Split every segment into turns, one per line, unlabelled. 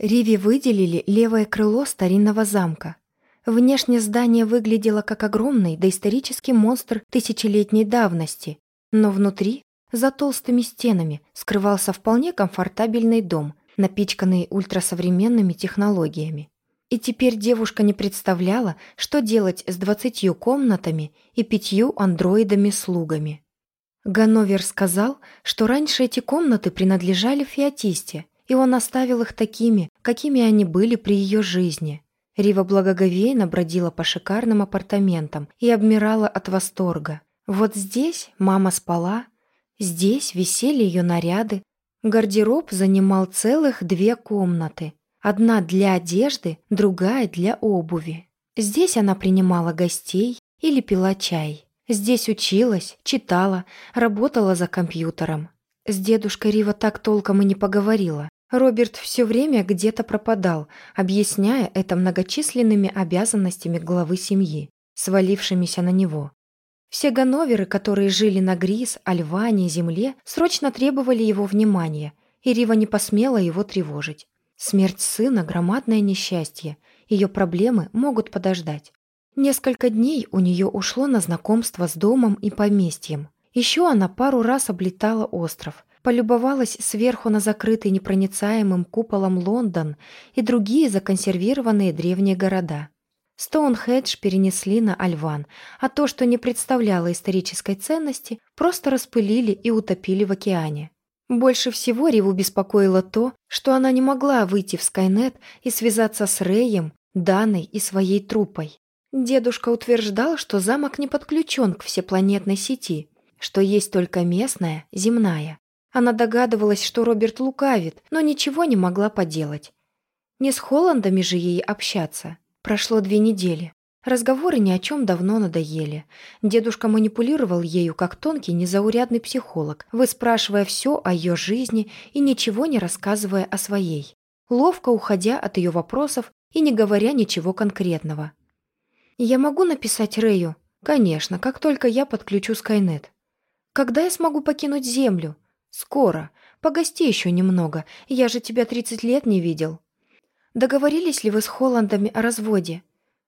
Риви выделили левое крыло старинного замка. Внешне здание выглядело как огромный доисторический монстр тысячелетней давности, но внутри, за толстыми стенами, скрывался вполне комфортабельный дом, напичканный ультрасовременными технологиями. И теперь девушка не представляла, что делать с двадцатью комнатами и пятью андроидами-слугами. Ганновер сказал, что раньше эти комнаты принадлежали Феотисте, и он оставил их такими, какими они были при ее жизни. Рива благоговейно бродила по шикарным апартаментам и обмирала от восторга. Вот здесь мама спала, здесь висели ее наряды, гардероб занимал целых две комнаты. Одна для одежды, другая для обуви. Здесь она принимала гостей или пила чай. Здесь училась, читала, работала за компьютером. С дедушкой Рива так толком и не поговорила. Роберт все время где-то пропадал, объясняя это многочисленными обязанностями главы семьи, свалившимися на него. Все ганноверы, которые жили на Грис, Альване, Земле, срочно требовали его внимания, и Рива не посмела его тревожить. Смерть сына – громадное несчастье, ее проблемы могут подождать. Несколько дней у нее ушло на знакомство с домом и поместьем. Еще она пару раз облетала остров – полюбовалась сверху на закрытый непроницаемым куполом Лондон и другие законсервированные древние города. Стоунхедж перенесли на Альван, а то, что не представляло исторической ценности, просто распылили и утопили в океане. Больше всего Риву беспокоило то, что она не могла выйти в Скайнет и связаться с Рэем, Даной и своей труппой. Дедушка утверждал, что замок не подключен к всепланетной сети, что есть только местная, земная. Она догадывалась, что Роберт лукавит, но ничего не могла поделать. Не с Холландами же ей общаться. Прошло две недели. Разговоры ни о чем давно надоели. Дедушка манипулировал ею, как тонкий, незаурядный психолог, выспрашивая все о ее жизни и ничего не рассказывая о своей, ловко уходя от ее вопросов и не говоря ничего конкретного. «Я могу написать Рэю?» «Конечно, как только я подключу Скайнет». «Когда я смогу покинуть Землю?» «Скоро. Погости еще немного. Я же тебя 30 лет не видел». «Договорились ли вы с Холландами о разводе?»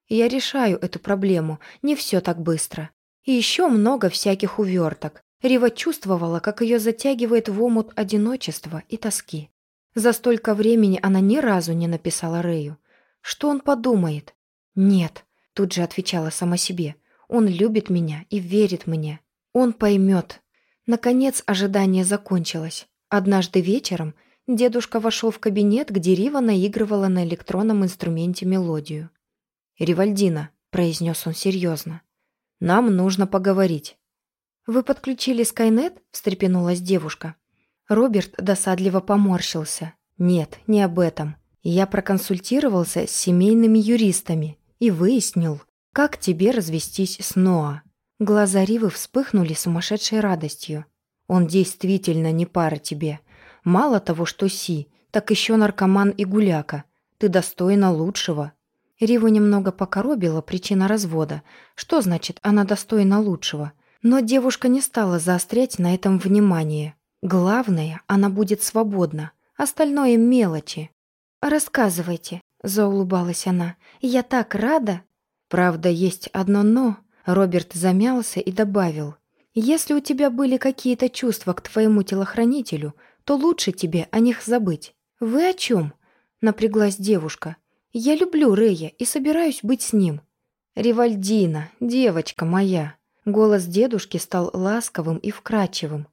«Я решаю эту проблему. Не все так быстро. И еще много всяких уверток. Рива чувствовала, как ее затягивает в омут одиночества и тоски. За столько времени она ни разу не написала Рэю. Что он подумает? «Нет», — тут же отвечала сама себе. «Он любит меня и верит мне. Он поймет, Наконец ожидание закончилось. Однажды вечером дедушка вошел в кабинет, где Рива наигрывала на электронном инструменте мелодию. «Ривальдина», — произнес он серьезно, — «нам нужно поговорить». «Вы подключили Скайнет?» — встрепенулась девушка. Роберт досадливо поморщился. «Нет, не об этом. Я проконсультировался с семейными юристами и выяснил, как тебе развестись с Ноа. Глаза Ривы вспыхнули сумасшедшей радостью. «Он действительно не пара тебе. Мало того, что Си, так еще наркоман и гуляка. Ты достойна лучшего». Риву немного покоробила причина развода. Что значит «она достойна лучшего»? Но девушка не стала заострять на этом внимание. Главное, она будет свободна. Остальное — мелочи. «Рассказывайте», — заулыбалась она. «Я так рада!» «Правда, есть одно «но», Роберт замялся и добавил. «Если у тебя были какие-то чувства к твоему телохранителю, то лучше тебе о них забыть». «Вы о чем?» — напряглась девушка. «Я люблю Рея и собираюсь быть с ним». «Ривальдина, девочка моя!» Голос дедушки стал ласковым и вкрадчивым.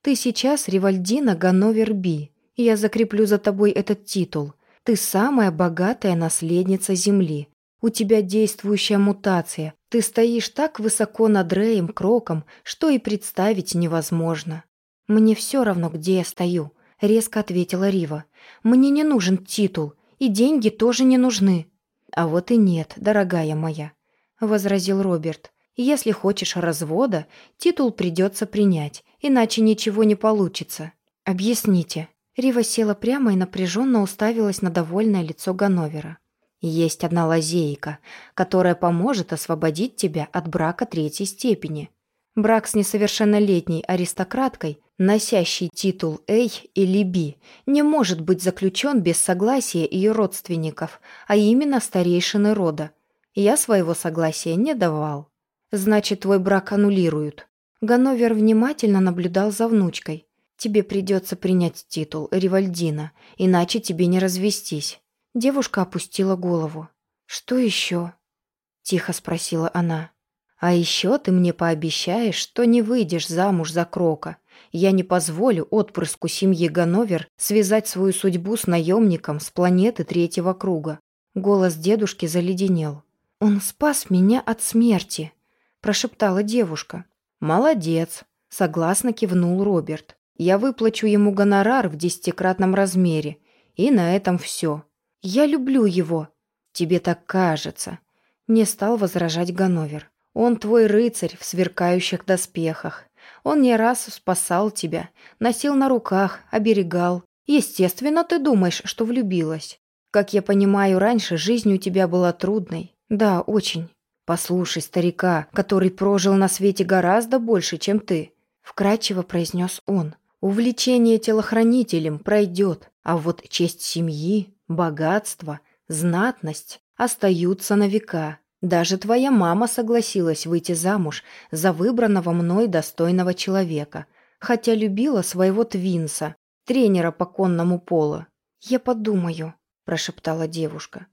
«Ты сейчас Ривальдина Ганновер Би, и я закреплю за тобой этот титул. Ты самая богатая наследница Земли. У тебя действующая мутация. Ты стоишь так высоко над Рэем Кроком, что и представить невозможно. Мне все равно, где я стою, резко ответила Рива. Мне не нужен титул, и деньги тоже не нужны. А вот и нет, дорогая моя, возразил Роберт. Если хочешь развода, титул придется принять, иначе ничего не получится. Объясните. Рива села прямо и напряженно уставилась на довольное лицо Ганновера. Есть одна лазейка, которая поможет освободить тебя от брака третьей степени. Брак с несовершеннолетней аристократкой носящий титул Эй или Би, не может быть заключен без согласия ее родственников, а именно старейшины рода. Я своего согласия не давал. Значит, твой брак аннулируют. Ганновер внимательно наблюдал за внучкой. Тебе придется принять титул Ривальдина, иначе тебе не развестись. Девушка опустила голову. «Что еще?» — тихо спросила она. «А еще ты мне пообещаешь, что не выйдешь замуж за Крока. Я не позволю отпрыску семьи Ганновер связать свою судьбу с наемником с планеты третьего круга». Голос дедушки заледенел. «Он спас меня от смерти», — прошептала девушка. «Молодец», — согласно кивнул Роберт. «Я выплачу ему гонорар в десятикратном размере, и на этом все. Я люблю его». «Тебе так кажется», — не стал возражать Ганновер. «Он твой рыцарь в сверкающих доспехах. Он не раз спасал тебя, носил на руках, оберегал. Естественно, ты думаешь, что влюбилась. Как я понимаю, раньше жизнь у тебя была трудной. Да, очень. «Послушай старика, который прожил на свете гораздо больше, чем ты», — вкратчиво произнес он. «Увлечение телохранителем пройдет, а вот честь семьи, богатство, знатность остаются на века. Даже твоя мама согласилась выйти замуж за выбранного мной достойного человека, хотя любила своего твинса, тренера по конному полу. «Я подумаю», — прошептала девушка.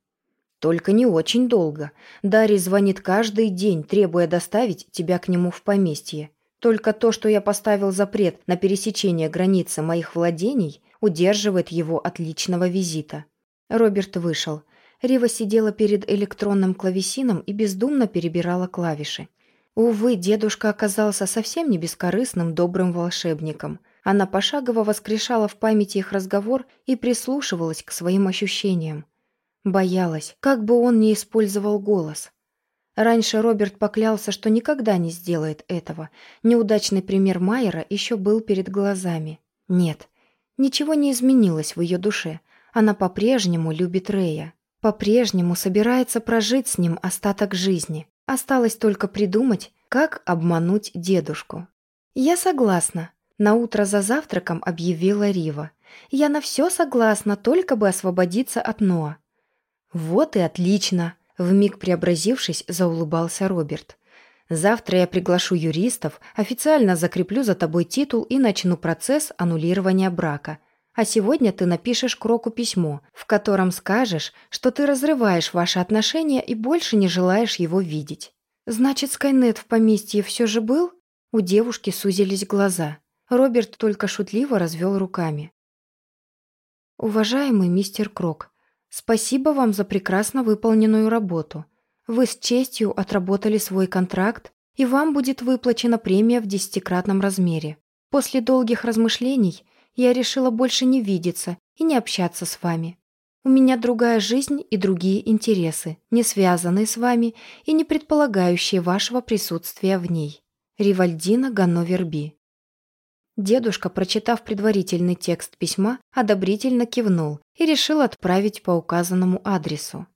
Только не очень долго. Дарий звонит каждый день, требуя доставить тебя к нему в поместье. Только то, что я поставил запрет на пересечение границы моих владений, удерживает его от личного визита. Роберт вышел. Рива сидела перед электронным клавесином и бездумно перебирала клавиши. Увы, дедушка оказался совсем не бескорыстным добрым волшебником. Она пошагово воскрешала в памяти их разговор и прислушивалась к своим ощущениям. Боялась, как бы он не использовал голос. Раньше Роберт поклялся, что никогда не сделает этого. Неудачный пример Майера еще был перед глазами. Нет, ничего не изменилось в ее душе. Она по-прежнему любит Рея. По-прежнему собирается прожить с ним остаток жизни. Осталось только придумать, как обмануть дедушку. «Я согласна», — наутро за завтраком объявила Рива. «Я на все согласна, только бы освободиться от Ноа. «Вот и отлично!» — вмиг преобразившись, заулыбался Роберт. «Завтра я приглашу юристов, официально закреплю за тобой титул и начну процесс аннулирования брака. А сегодня ты напишешь Кроку письмо, в котором скажешь, что ты разрываешь ваши отношения и больше не желаешь его видеть». «Значит, Скайнет в поместье все же был?» У девушки сузились глаза. Роберт только шутливо развел руками. «Уважаемый мистер Крок, Спасибо вам за прекрасно выполненную работу. Вы с честью отработали свой контракт, и вам будет выплачена премия в десятикратном размере. После долгих размышлений я решила больше не видеться и не общаться с вами. У меня другая жизнь и другие интересы, не связанные с вами и не предполагающие вашего присутствия в ней. Ривальдина Ганноверби. Дедушка, прочитав предварительный текст письма, одобрительно кивнул и решил отправить по указанному адресу.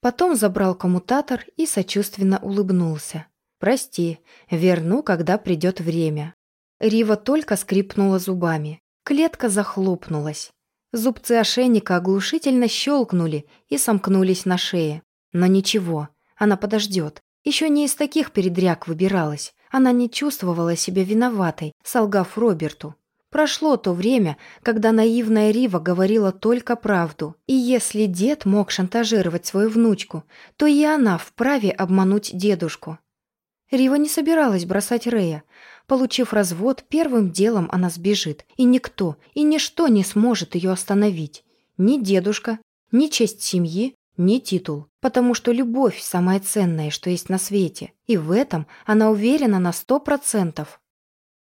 Потом забрал коммутатор и сочувственно улыбнулся. «Прости, верну, когда придет время». Рива только скрипнула зубами. Клетка захлопнулась. Зубцы ошейника оглушительно щелкнули и сомкнулись на шее. Но ничего, она подождет. Еще не из таких передряг выбиралась. Она не чувствовала себя виноватой, солгав Роберту. Прошло то время, когда наивная Рива говорила только правду. И если дед мог шантажировать свою внучку, то и она вправе обмануть дедушку. Рива не собиралась бросать Рея. Получив развод, первым делом она сбежит, и никто и ничто не сможет ее остановить. Ни дедушка, ни честь семьи, ни титул, потому что любовь – самое ценное, что есть на свете, и в этом она уверена на сто процентов.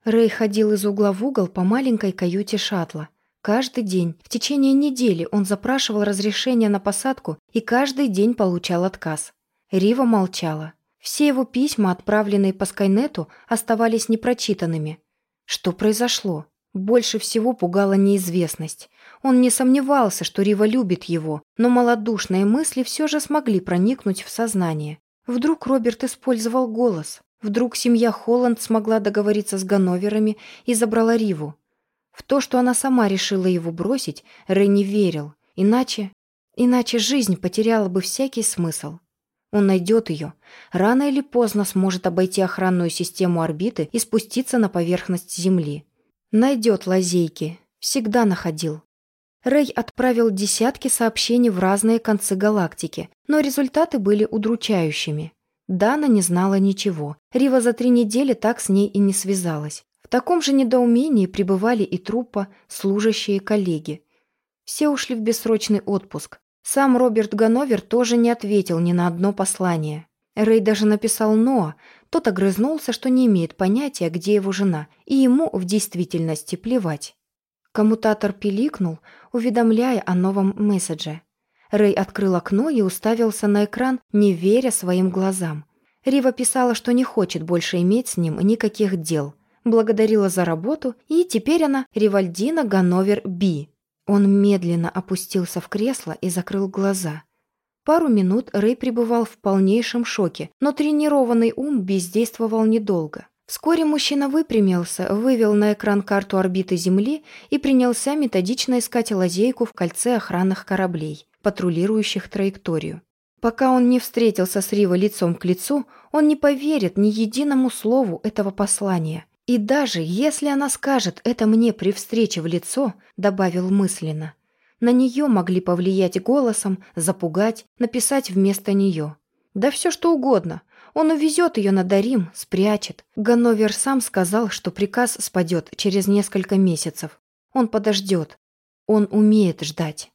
Рэй ходил из угла в угол по маленькой каюте шаттла. Каждый день, в течение недели, он запрашивал разрешение на посадку и каждый день получал отказ. Рива молчала. Все его письма, отправленные по Скайнету, оставались непрочитанными. Что произошло? Больше всего пугала неизвестность. Он не сомневался, что Рива любит его, но малодушные мысли все же смогли проникнуть в сознание. Вдруг Роберт использовал голос. Вдруг семья Холланд смогла договориться с Ганноверами и забрала Риву. В то, что она сама решила его бросить, Рэй не верил. Иначе... Иначе жизнь потеряла бы всякий смысл. Он найдет ее. Рано или поздно сможет обойти охранную систему орбиты и спуститься на поверхность Земли. Найдет лазейки. Всегда находил. Рэй отправил десятки сообщений в разные концы галактики, но результаты были удручающими. Дана не знала ничего. Рива за три недели так с ней и не связалась. В таком же недоумении пребывали и труппа, служащие коллеги. Все ушли в бессрочный отпуск. Сам Роберт Гановер тоже не ответил ни на одно послание. Рэй даже написал Ноа, тот огрызнулся, что не имеет понятия, где его жена, и ему в действительности плевать. Коммутатор пиликнул, уведомляя о новом месседже. Рэй открыл окно и уставился на экран, не веря своим глазам. Рива писала, что не хочет больше иметь с ним никаких дел. Благодарила за работу, и теперь она Ривальдина Ганновер Би. Он медленно опустился в кресло и закрыл глаза. Пару минут Рэй пребывал в полнейшем шоке, но тренированный ум бездействовал недолго. Вскоре мужчина выпрямился, вывел на экран карту орбиты Земли и принялся методично искать лазейку в кольце охранных кораблей, патрулирующих траекторию. Пока он не встретился с Риво лицом к лицу, он не поверит ни единому слову этого послания. И даже если она скажет это мне при встрече в лицо, добавил мысленно, на нее могли повлиять голосом, запугать, написать вместо нее. Да все что угодно – он увезет ее на Дарим, спрячет. Ганновер сам сказал, что приказ спадет через несколько месяцев. Он подождет. Он умеет ждать.